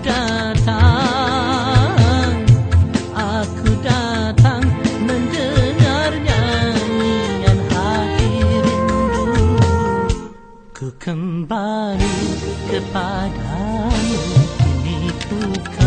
Datang, aku datang mendengarnya Kembali kepadamu Ini ku kembali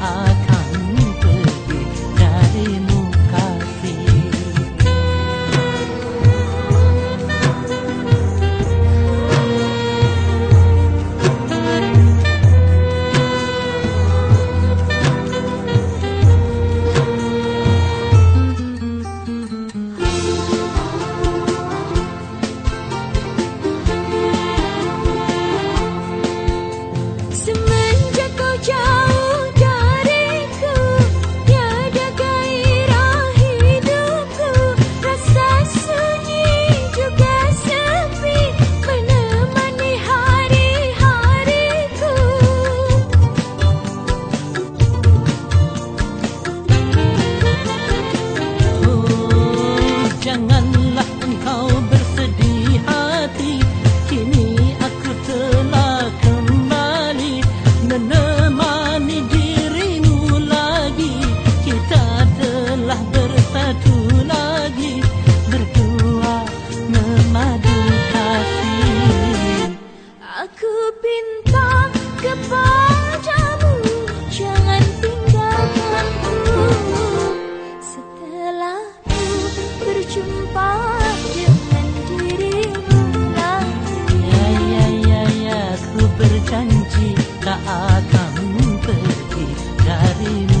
akin Jumpa dengan dirimu lagi. Ya ya ya ya, ku berjanji Tak akan pergi darimu